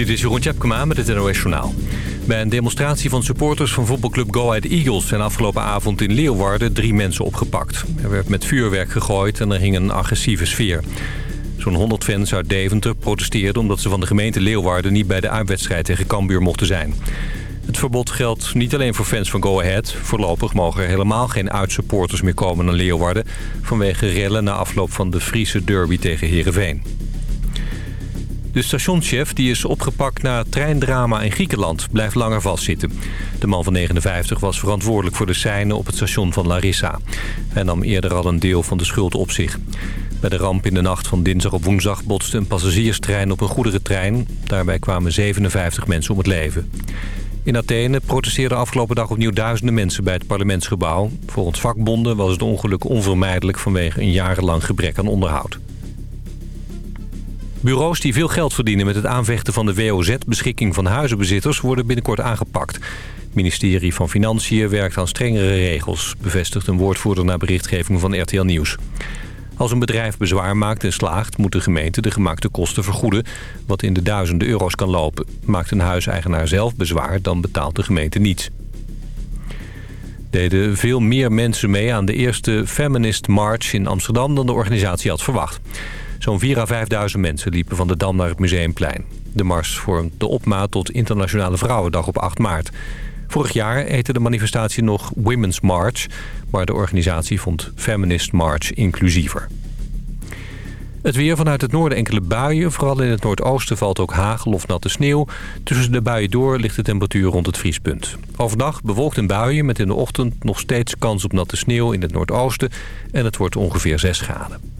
Dit is Jeroen Tjepkema met het NOS Journaal. Bij een demonstratie van supporters van voetbalclub Go Ahead Eagles... zijn afgelopen avond in Leeuwarden drie mensen opgepakt. Er werd met vuurwerk gegooid en er hing een agressieve sfeer. Zo'n 100 fans uit Deventer protesteerden... omdat ze van de gemeente Leeuwarden niet bij de uitwedstrijd tegen Cambuur mochten zijn. Het verbod geldt niet alleen voor fans van Go Ahead. Voorlopig mogen er helemaal geen uitsupporters meer komen naar Leeuwarden... vanwege rellen na afloop van de Friese derby tegen Heerenveen. De stationschef die is opgepakt na treindrama in Griekenland blijft langer vastzitten. De man van 59 was verantwoordelijk voor de seinen op het station van Larissa. Hij nam eerder al een deel van de schuld op zich. Bij de ramp in de nacht van dinsdag op woensdag botste een passagierstrein op een goederentrein. Daarbij kwamen 57 mensen om het leven. In Athene protesteerden afgelopen dag opnieuw duizenden mensen bij het parlementsgebouw. Volgens vakbonden was het ongeluk onvermijdelijk vanwege een jarenlang gebrek aan onderhoud. Bureaus die veel geld verdienen met het aanvechten van de WOZ-beschikking van huizenbezitters worden binnenkort aangepakt. Het ministerie van Financiën werkt aan strengere regels, bevestigt een woordvoerder naar berichtgeving van RTL Nieuws. Als een bedrijf bezwaar maakt en slaagt, moet de gemeente de gemaakte kosten vergoeden, wat in de duizenden euro's kan lopen. Maakt een huiseigenaar zelf bezwaar, dan betaalt de gemeente niets. Deden veel meer mensen mee aan de eerste Feminist March in Amsterdam dan de organisatie had verwacht. Zo'n 4.000 à 5.000 mensen liepen van de Dam naar het Museumplein. De mars vormt de opmaat tot Internationale Vrouwendag op 8 maart. Vorig jaar heette de manifestatie nog Women's March... maar de organisatie vond Feminist March inclusiever. Het weer vanuit het noorden enkele buien. Vooral in het noordoosten valt ook hagel of natte sneeuw. Tussen de buien door ligt de temperatuur rond het vriespunt. Overdag bewolkt en buien met in de ochtend nog steeds kans op natte sneeuw in het noordoosten. En het wordt ongeveer 6 graden.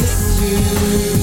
miss you.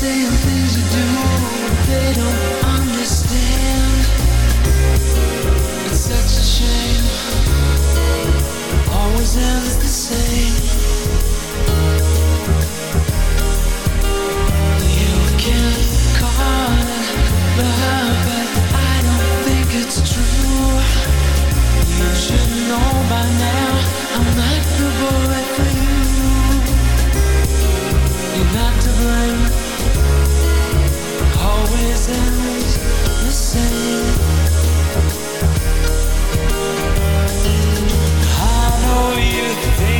saying things you do they don't understand. It's such a shame. Always ends the same. You can call it love, but I don't think it's true. You should know by now I'm not the boy for you. You're not to blame. I know you think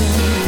rising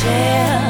share.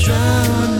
drown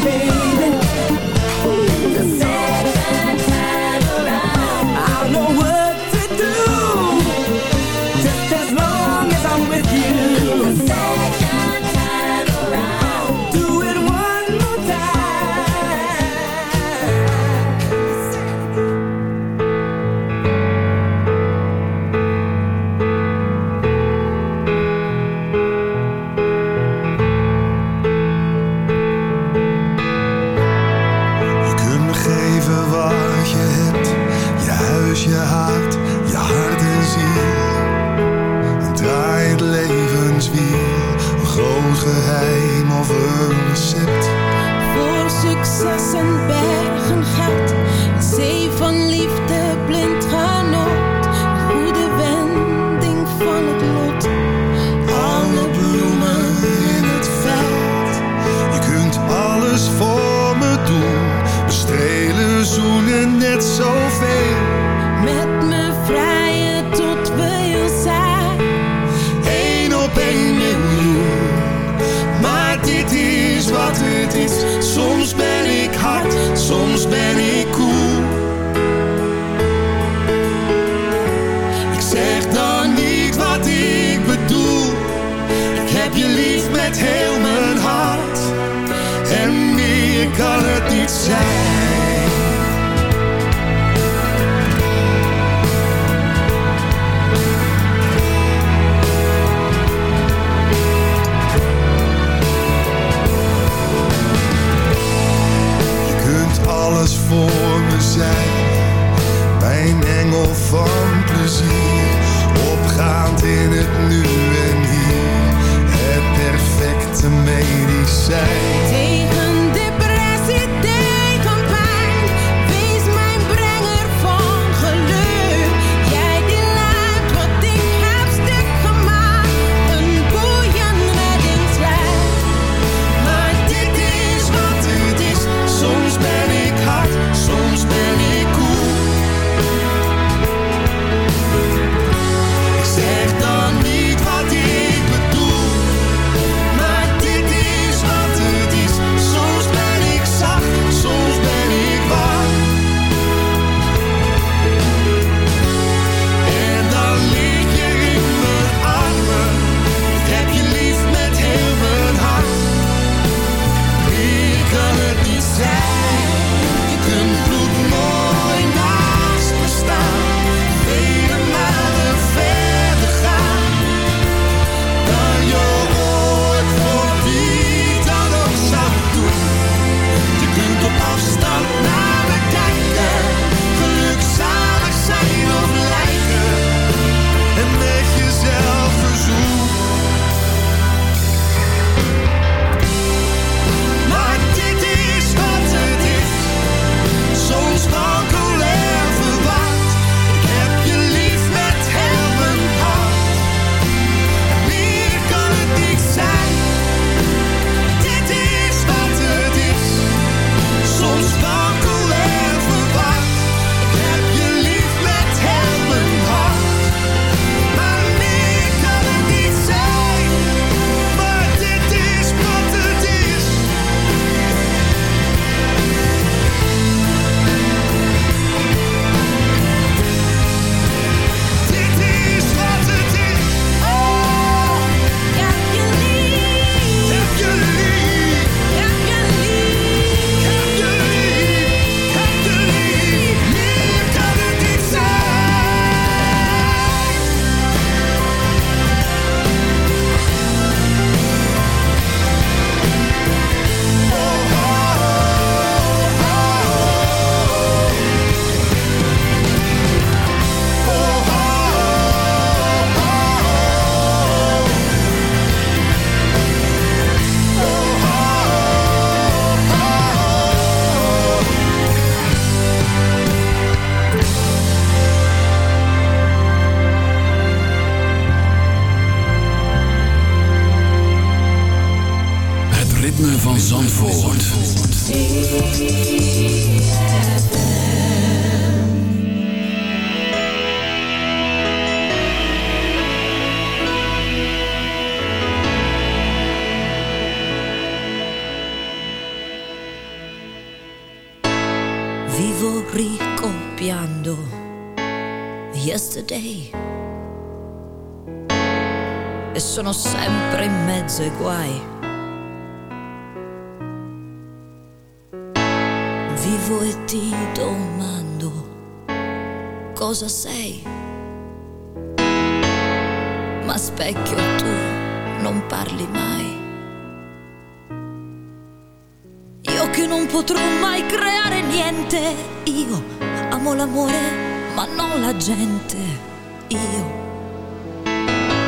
Second nu en hier. Het perfecte medicijn.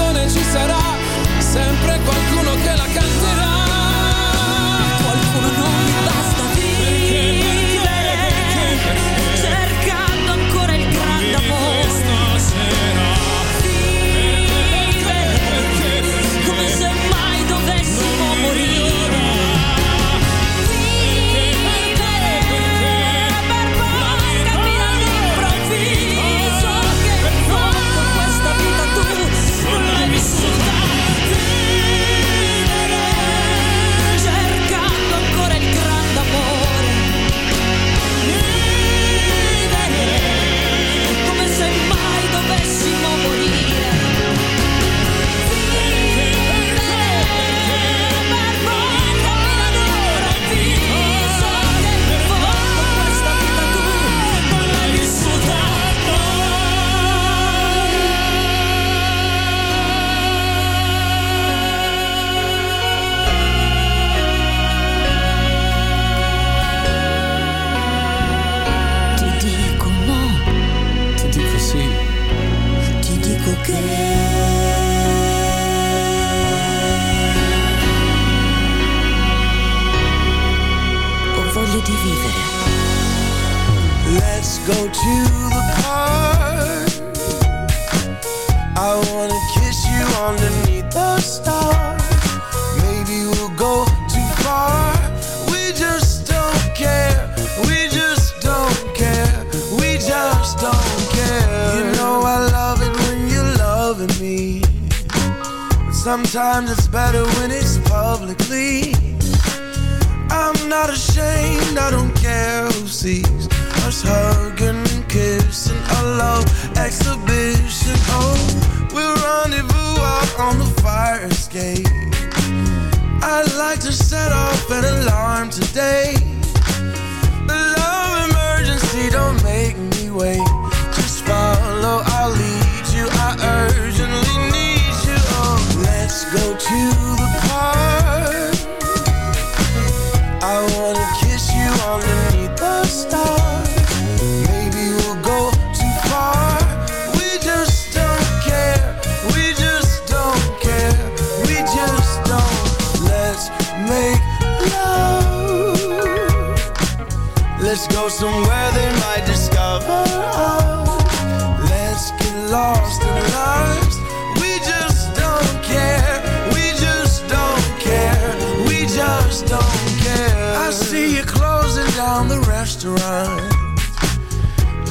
canzone ci sarà sempre qualcuno che la canterà. Qualcuno non mi basta dire.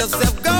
yourself. Go